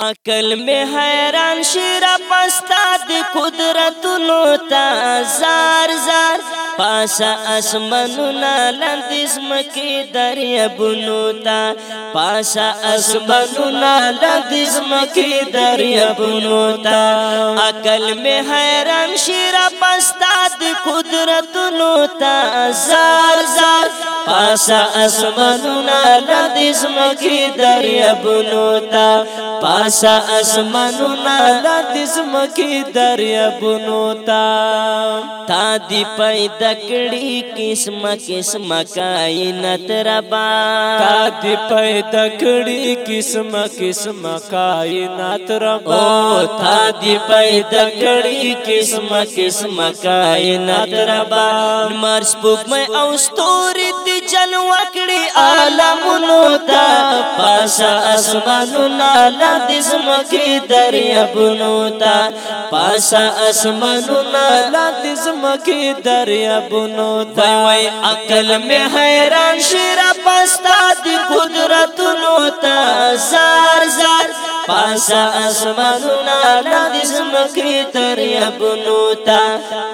عقل میں حیران شیرا پستا دی قدرت نو تا زار زار پاسا اسمنو نا لندس مکی دریابونو تا پاسا اسمنو نا لندس مکی دریابونو تا عقل میں حیران شیرا پستا دی قدرت نو تا زار زار پاسا اسمانونا لدیز مکی دریابونو تا پاسا اسمانونا لدیز مکی دریابونو تا تا دی پیدا کړي قسم قسم کائنات ربا تا دی پیدا کړي قسم قسم کائنات ربا او تا دی پیدا کړي قسم قسم کائنات ربا مر سپوږمۍ او ستوري وکړي عالمونو ته پاس اسمانونو لاندې زمکي دریابونو ته پاس اسمانونو لاندې زمکي دریابونو ته وای عقل مې حیران شي را پستا دي قدرتونو ته پاسا اسمانونا لاندې زمکه تر یبنو تا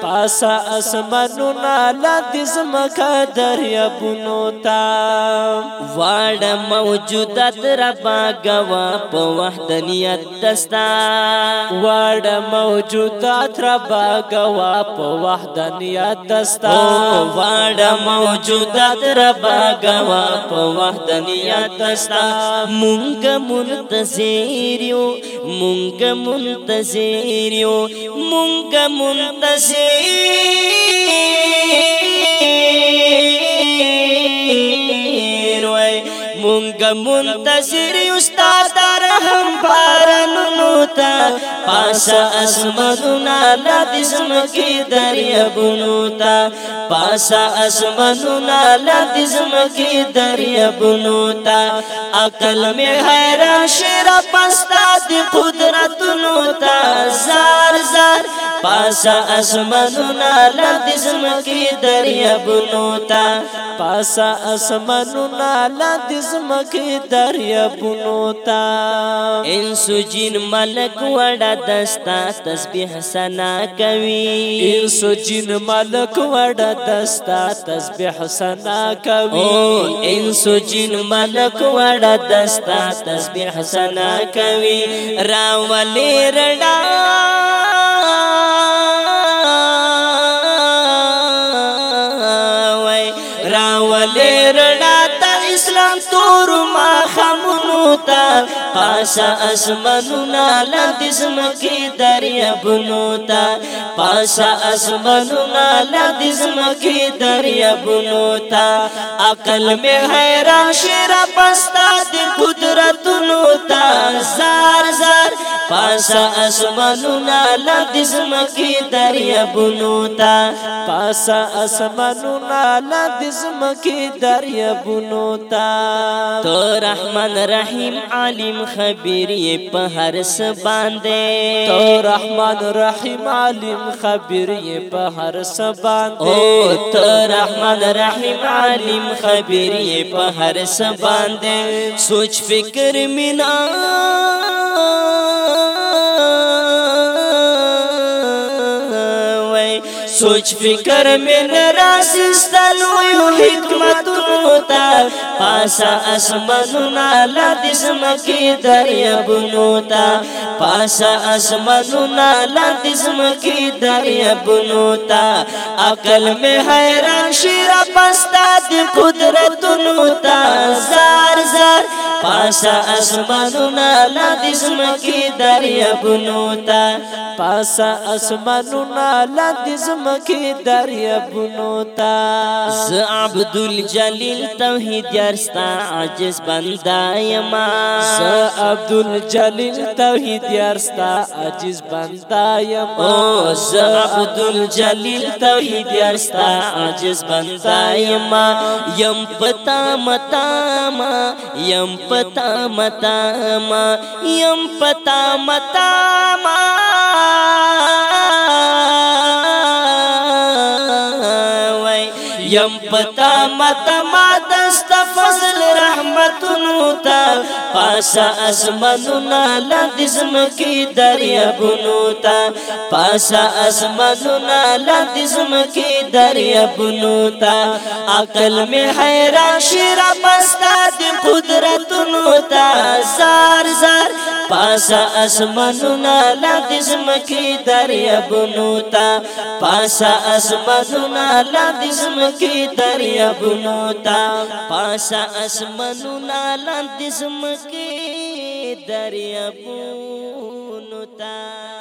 پاسا اسمانونا لاندې زمکه در یبنو تا واړ موجودات ربا غوا په وحدانیت دستا واړ موجودات ربا غوا په وحدانیت دستا واړ موجودات ربا غوا په وحدانیت دستا مونږ منتظر منتظر یو مونږ منتظر یو مونږ منتظر مونږ منتظر یو استاد رحم بارانونو ته پاس اسمنونه لدسم کی دریابونو ته پاس اسمنونه لدسم کی دریابونو ته عقل می حیران شرا پستا دی قدرتونو ته پاسا اسمانونا لاندې زمکی دریابونو تا پاسا اسمانونا لاندې زمکی دریابونو تا انسو جن ملک وړا دستا تسبیح سنا کوي انسو جن ملک وړا دستا تسبیح سنا کوي او انسو جن ملک وړا دستا تسبیح سنا کوي راولې رڼا تا پاسا اسمنونا لدس مکی دریابونو تا پاسا اسمنونا لدس مکی دریابونو تا عقل میں حیران شیرا پستا دی قدرتونو تا زار زار پاسا اسمانو نالا جسم کی دریا بنوتا پاس اسمانو بنو نالا جسم کی دریا بنوتا تو رحمان رحیم عالم خبیر یہ پہر سباندے تو رحمان رحیم عالم خبیر سباندے او تو رحمان رحیم عالم یہ پہر سباندے سوچ فکر منا سوچ فکر من راسی ستلویو حکمتونو تا پاسا اسمانونا لادس مکی دریابونو تا پاسا اسمانونا لادس مکی دریابونو تا عقل میں حیران شیرا پستا دی قدرتونو تا زار زار پاسا اسمانونا لاندې زمکی دریابونو تا پاسا اسمانونا لاندې زمکی دریابونو تا ز عبد الجلیل توحید یارستا عاجز بندا یما ز عبد الجلیل توحید یارستا عاجز بندا یما او ز عبد الجلیل توحید یارستا عاجز بندا یما یم پتا متا ما یم پتا متا ما یم پتا متا ما وای یم پتا متا ما دست فضل رحمتونو تا پاسا اسمنونا لاندزم کی دریابونو تا پاسا اسمنونا لاندزم کی دریابونو تا عقل می حیران شراب استاد قدرتونو تا زار زار پاسا اسمانونا لاندز مکی دریابونو تا پاسا اسمانونا لاندز مکی دریابونو تا پاسا اسمانونا لاندز مکی دریابونو تا